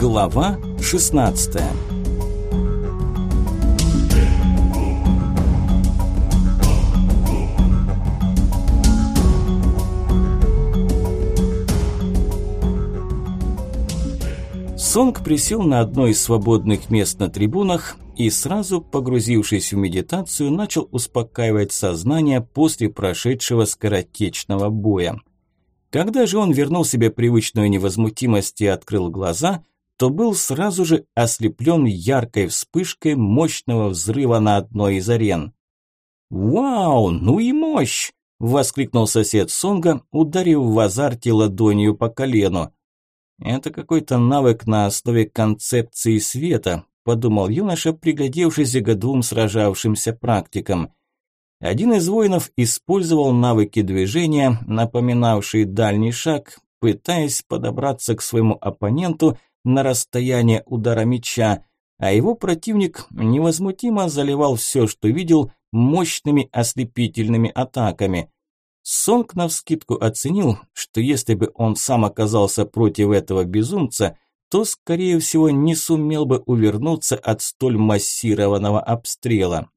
Глава 16 Сонг присел на одно из свободных мест на трибунах и сразу, погрузившись в медитацию, начал успокаивать сознание после прошедшего скоротечного боя. Когда же он вернул себе привычную невозмутимость и открыл глаза, то был сразу же ослеплен яркой вспышкой мощного взрыва на одной из арен. «Вау, ну и мощь!» – воскликнул сосед Сонга, ударив в азарте ладонью по колену. «Это какой-то навык на основе концепции света», – подумал юноша, приглядевшись к двум сражавшимся практикам. Один из воинов использовал навыки движения, напоминавшие дальний шаг, пытаясь подобраться к своему оппоненту на расстояние удара меча, а его противник невозмутимо заливал все, что видел, мощными ослепительными атаками. Сонг навскидку оценил, что если бы он сам оказался против этого безумца, то, скорее всего, не сумел бы увернуться от столь массированного обстрела.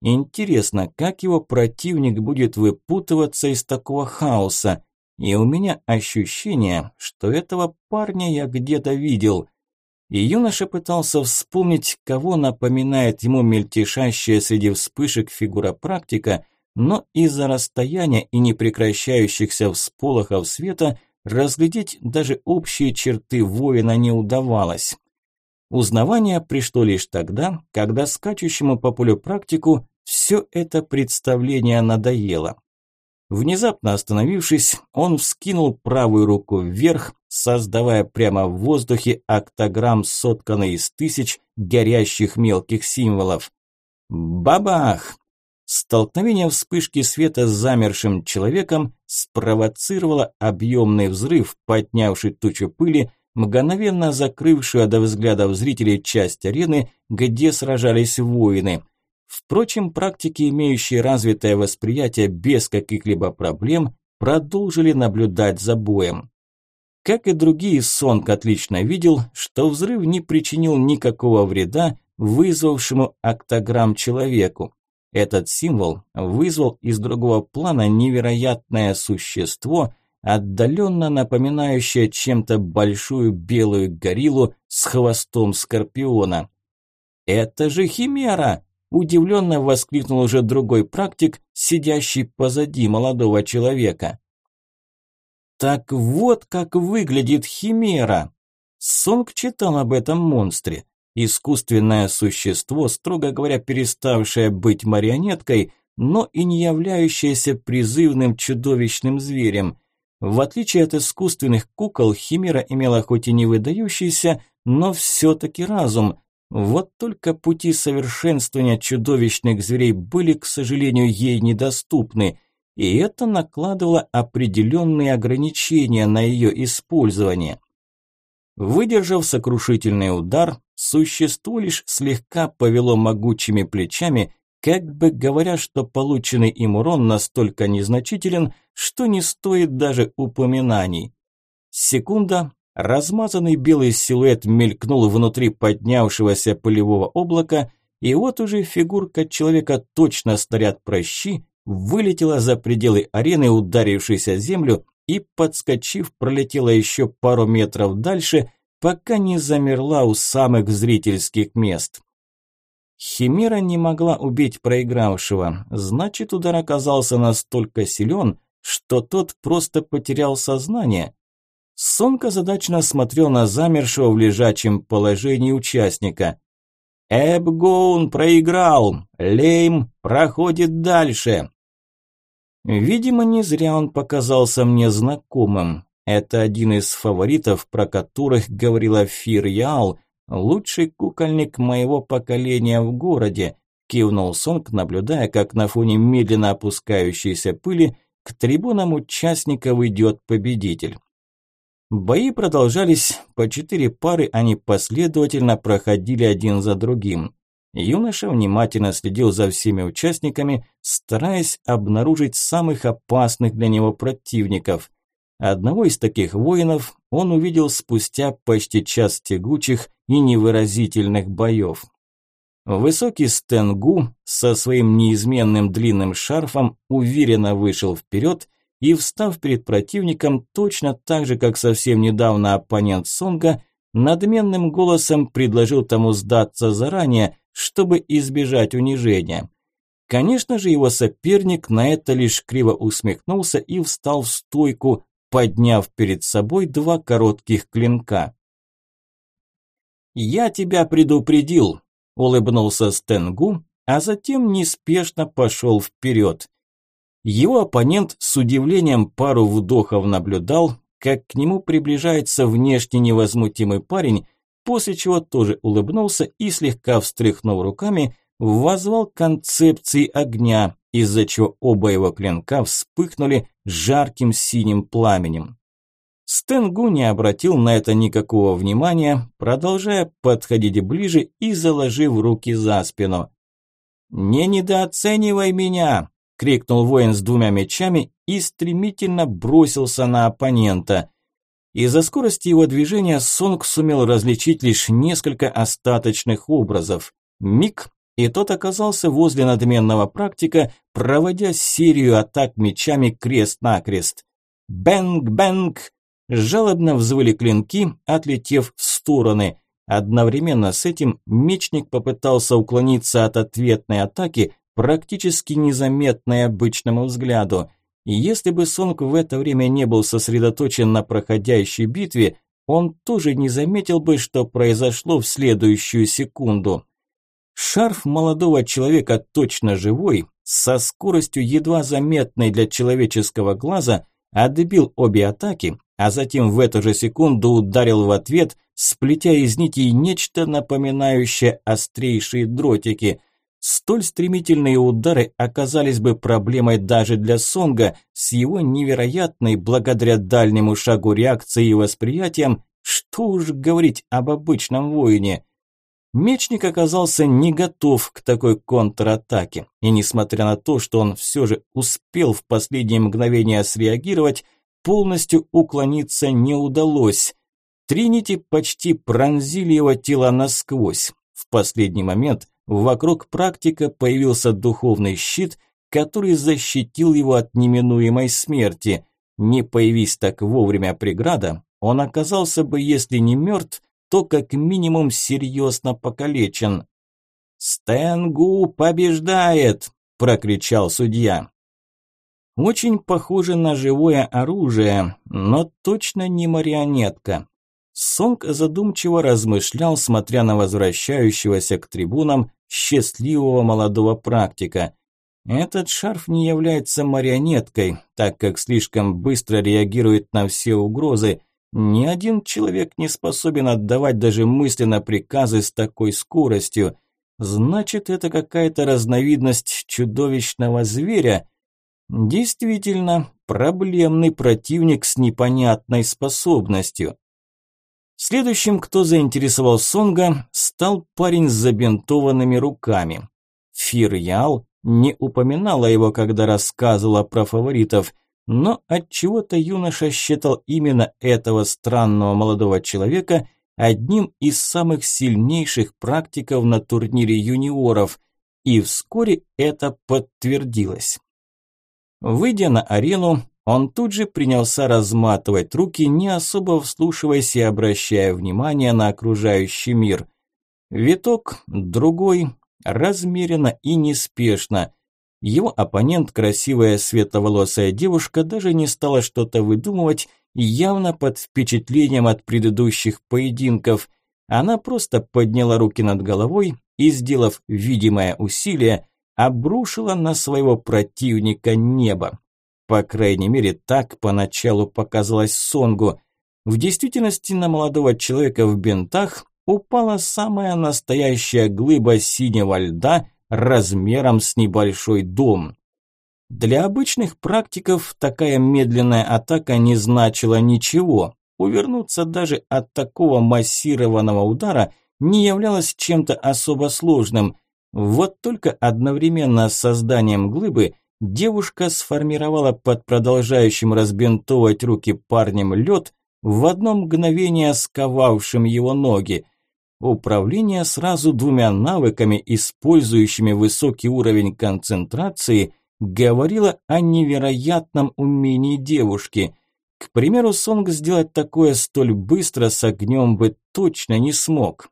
Интересно, как его противник будет выпутываться из такого хаоса? И у меня ощущение, что этого парня я где-то видел. И юноша пытался вспомнить, кого напоминает ему мельтешащая среди вспышек фигура практика, но из-за расстояния и непрекращающихся всполохов света разглядеть даже общие черты воина не удавалось. Узнавание пришло лишь тогда, когда скачущему по полю практику все это представление надоело. Внезапно остановившись, он вскинул правую руку вверх, создавая прямо в воздухе октограмм, сотканный из тысяч горящих мелких символов. Бабах! Столкновение вспышки света с замершим человеком спровоцировало объемный взрыв, поднявший тучу пыли, мгновенно закрывшую до взглядов зрителей часть арены, где сражались воины. Впрочем, практики, имеющие развитое восприятие без каких-либо проблем, продолжили наблюдать за боем. Как и другие, Сонг отлично видел, что взрыв не причинил никакого вреда вызвавшему октограмм человеку. Этот символ вызвал из другого плана невероятное существо – отдаленно напоминающая чем-то большую белую гориллу с хвостом скорпиона. «Это же химера!» – удивленно воскликнул уже другой практик, сидящий позади молодого человека. «Так вот как выглядит химера!» Сонг читал об этом монстре. Искусственное существо, строго говоря, переставшее быть марионеткой, но и не являющееся призывным чудовищным зверем – в отличие от искусственных кукол, Химера имела хоть и не выдающийся, но все-таки разум. Вот только пути совершенствования чудовищных зверей были, к сожалению, ей недоступны, и это накладывало определенные ограничения на ее использование. Выдержав сокрушительный удар, существо лишь слегка повело могучими плечами как бы говоря, что полученный им урон настолько незначителен, что не стоит даже упоминаний. Секунда, размазанный белый силуэт мелькнул внутри поднявшегося пылевого облака, и вот уже фигурка человека, точно снаряд прощи, вылетела за пределы арены, ударившись о землю, и, подскочив, пролетела еще пару метров дальше, пока не замерла у самых зрительских мест. Химера не могла убить проигравшего, значит удар оказался настолько силен, что тот просто потерял сознание. Сонка задачно смотрел на замершего в лежачем положении участника. Эбгоун проиграл, Лейм проходит дальше. Видимо, не зря он показался мне знакомым. Это один из фаворитов, про которых говорила Фир Ял, Лучший кукольник моего поколения в городе, кивнул Сонг, наблюдая, как на фоне медленно опускающейся пыли к трибунам участников идет победитель. Бои продолжались, по четыре пары они последовательно проходили один за другим. Юноша внимательно следил за всеми участниками, стараясь обнаружить самых опасных для него противников. Одного из таких воинов он увидел спустя почти час тягучих и невыразительных боев. Высокий Стенгу со своим неизменным длинным шарфом уверенно вышел вперед и, встав перед противником точно так же, как совсем недавно оппонент Сонга, надменным голосом предложил тому сдаться заранее, чтобы избежать унижения. Конечно же, его соперник на это лишь криво усмехнулся и встал в стойку, подняв перед собой два коротких клинка. «Я тебя предупредил», – улыбнулся Стенгу, а затем неспешно пошел вперед. Его оппонент с удивлением пару вдохов наблюдал, как к нему приближается внешне невозмутимый парень, после чего тоже улыбнулся и, слегка встряхнув руками, возвал концепции огня, из-за чего оба его клинка вспыхнули жарким синим пламенем. Стенгу не обратил на это никакого внимания, продолжая подходить ближе и заложив руки за спину. «Не недооценивай меня!» – крикнул воин с двумя мечами и стремительно бросился на оппонента. Из-за скорости его движения Сонг сумел различить лишь несколько остаточных образов. Миг, и тот оказался возле надменного практика, проводя серию атак мечами крест-накрест. Бэнг-бэнг! Жалобно взвыли клинки, отлетев в стороны. Одновременно с этим мечник попытался уклониться от ответной атаки, практически незаметной обычному взгляду. И если бы Сонг в это время не был сосредоточен на проходящей битве, он тоже не заметил бы, что произошло в следующую секунду. Шарф молодого человека точно живой, со скоростью едва заметной для человеческого глаза, отбил обе атаки, а затем в эту же секунду ударил в ответ, сплетя из нитей нечто напоминающее острейшие дротики. Столь стремительные удары оказались бы проблемой даже для Сонга с его невероятной, благодаря дальнему шагу реакции и восприятием, что уж говорить об обычном воине – Мечник оказался не готов к такой контратаке, и несмотря на то, что он все же успел в последние мгновения среагировать, полностью уклониться не удалось. Три нити почти пронзили его тело насквозь. В последний момент вокруг практика появился духовный щит, который защитил его от неминуемой смерти. Не появись так вовремя преграда, он оказался бы, если не мертв, то как минимум серьезно покалечен. «Стэнгу побеждает!» – прокричал судья. Очень похоже на живое оружие, но точно не марионетка. Сонг задумчиво размышлял, смотря на возвращающегося к трибунам счастливого молодого практика. Этот шарф не является марионеткой, так как слишком быстро реагирует на все угрозы, ни один человек не способен отдавать даже мысленно приказы с такой скоростью. Значит, это какая-то разновидность чудовищного зверя. Действительно, проблемный противник с непонятной способностью. Следующим, кто заинтересовал Сонга, стал парень с забинтованными руками. Фирьял не упоминала его, когда рассказывала про фаворитов – но отчего-то юноша считал именно этого странного молодого человека одним из самых сильнейших практиков на турнире юниоров, и вскоре это подтвердилось. Выйдя на арену, он тут же принялся разматывать руки, не особо вслушиваясь и обращая внимание на окружающий мир. Виток, другой, размеренно и неспешно – его оппонент, красивая светловолосая девушка, даже не стала что-то выдумывать, явно под впечатлением от предыдущих поединков. Она просто подняла руки над головой и, сделав видимое усилие, обрушила на своего противника небо. По крайней мере, так поначалу показалось Сонгу. В действительности на молодого человека в бинтах упала самая настоящая глыба синего льда – размером с небольшой дом. Для обычных практиков такая медленная атака не значила ничего. Увернуться даже от такого массированного удара не являлось чем-то особо сложным. Вот только одновременно с созданием глыбы девушка сформировала под продолжающим разбинтовывать руки парнем лед, в одно мгновение сковавшим его ноги. Управление сразу двумя навыками, использующими высокий уровень концентрации, говорило о невероятном умении девушки. К примеру, Сонг сделать такое столь быстро с огнем бы точно не смог.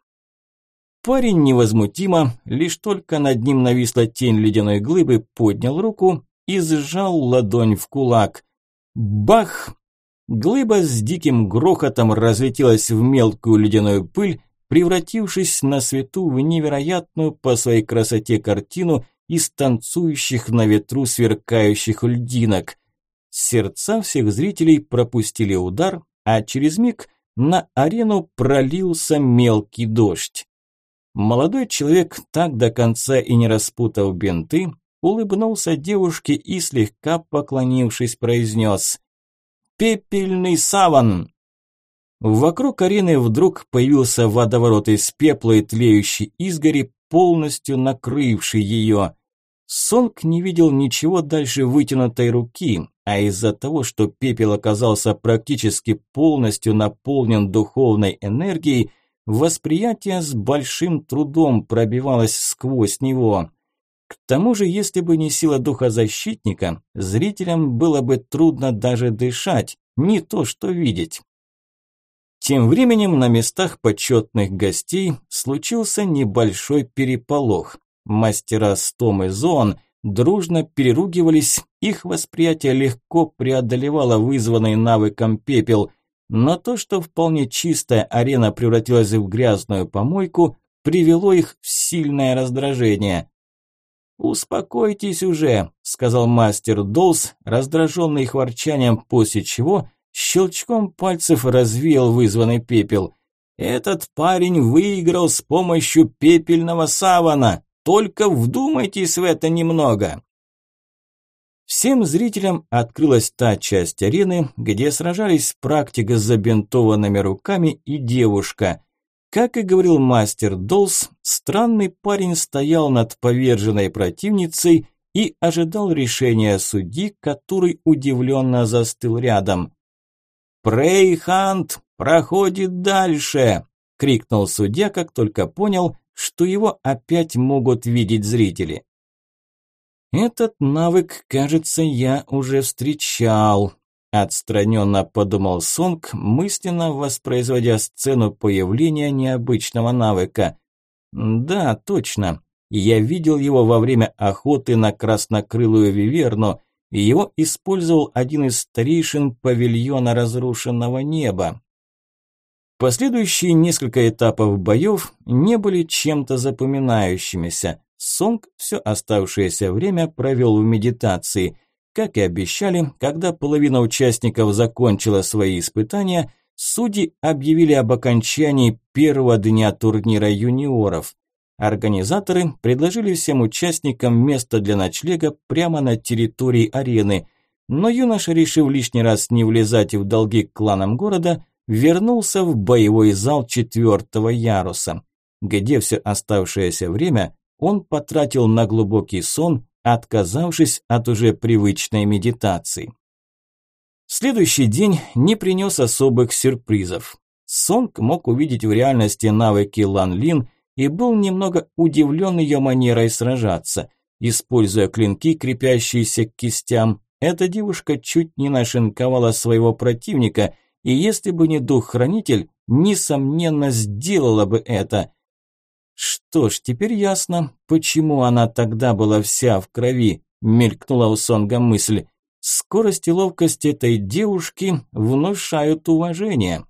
Парень невозмутимо, лишь только над ним нависла тень ледяной глыбы, поднял руку и сжал ладонь в кулак. Бах! Глыба с диким грохотом разлетелась в мелкую ледяную пыль, превратившись на свету в невероятную по своей красоте картину из танцующих на ветру сверкающих льдинок. Сердца всех зрителей пропустили удар, а через миг на арену пролился мелкий дождь. Молодой человек, так до конца и не распутав бинты, улыбнулся девушке и, слегка поклонившись, произнес «Пепельный саван!». Вокруг арены вдруг появился водоворот из пепла и тлеющей изгори, полностью накрывший ее. Сонг не видел ничего дальше вытянутой руки, а из-за того, что пепел оказался практически полностью наполнен духовной энергией, Восприятие с большим трудом пробивалось сквозь него. К тому же, если бы не сила духа защитника, зрителям было бы трудно даже дышать, не то что видеть. Тем временем на местах почетных гостей случился небольшой переполох. Мастера Стом и Зон дружно переругивались, их восприятие легко преодолевало вызванный навыком пепел, но то, что вполне чистая арена превратилась в грязную помойку, привело их в сильное раздражение. «Успокойтесь уже», – сказал мастер Долс, раздраженный их ворчанием, после чего щелчком пальцев развеял вызванный пепел. «Этот парень выиграл с помощью пепельного савана. Только вдумайтесь в это немного». Всем зрителям открылась та часть арены, где сражались практика с забинтованными руками и девушка. Как и говорил мастер Долс, странный парень стоял над поверженной противницей и ожидал решения судьи, который удивленно застыл рядом. «Прейхант проходит дальше!» – крикнул судья, как только понял, что его опять могут видеть зрители. Этот навык, кажется, я уже встречал. Отстраненно подумал Сонг, мысленно воспроизводя сцену появления необычного навыка. Да, точно. Я видел его во время охоты на краснокрылую виверну, и его использовал один из старейшин павильона разрушенного неба. Последующие несколько этапов боев не были чем-то запоминающимися. Сонг все оставшееся время провел в медитации. Как и обещали, когда половина участников закончила свои испытания, судьи объявили об окончании первого дня турнира юниоров. Организаторы предложили всем участникам место для ночлега прямо на территории арены, но юноша, решив лишний раз не влезать в долги к кланам города, вернулся в боевой зал четвертого яруса, где все оставшееся время он потратил на глубокий сон, отказавшись от уже привычной медитации. Следующий день не принес особых сюрпризов. Сонг мог увидеть в реальности навыки Лан Лин и был немного удивлен ее манерой сражаться. Используя клинки, крепящиеся к кистям, эта девушка чуть не нашинковала своего противника, и если бы не дух-хранитель, несомненно сделала бы это. Что ж, теперь ясно, почему она тогда была вся в крови, мелькнула у Сонга мысль. Скорость и ловкость этой девушки внушают уважение.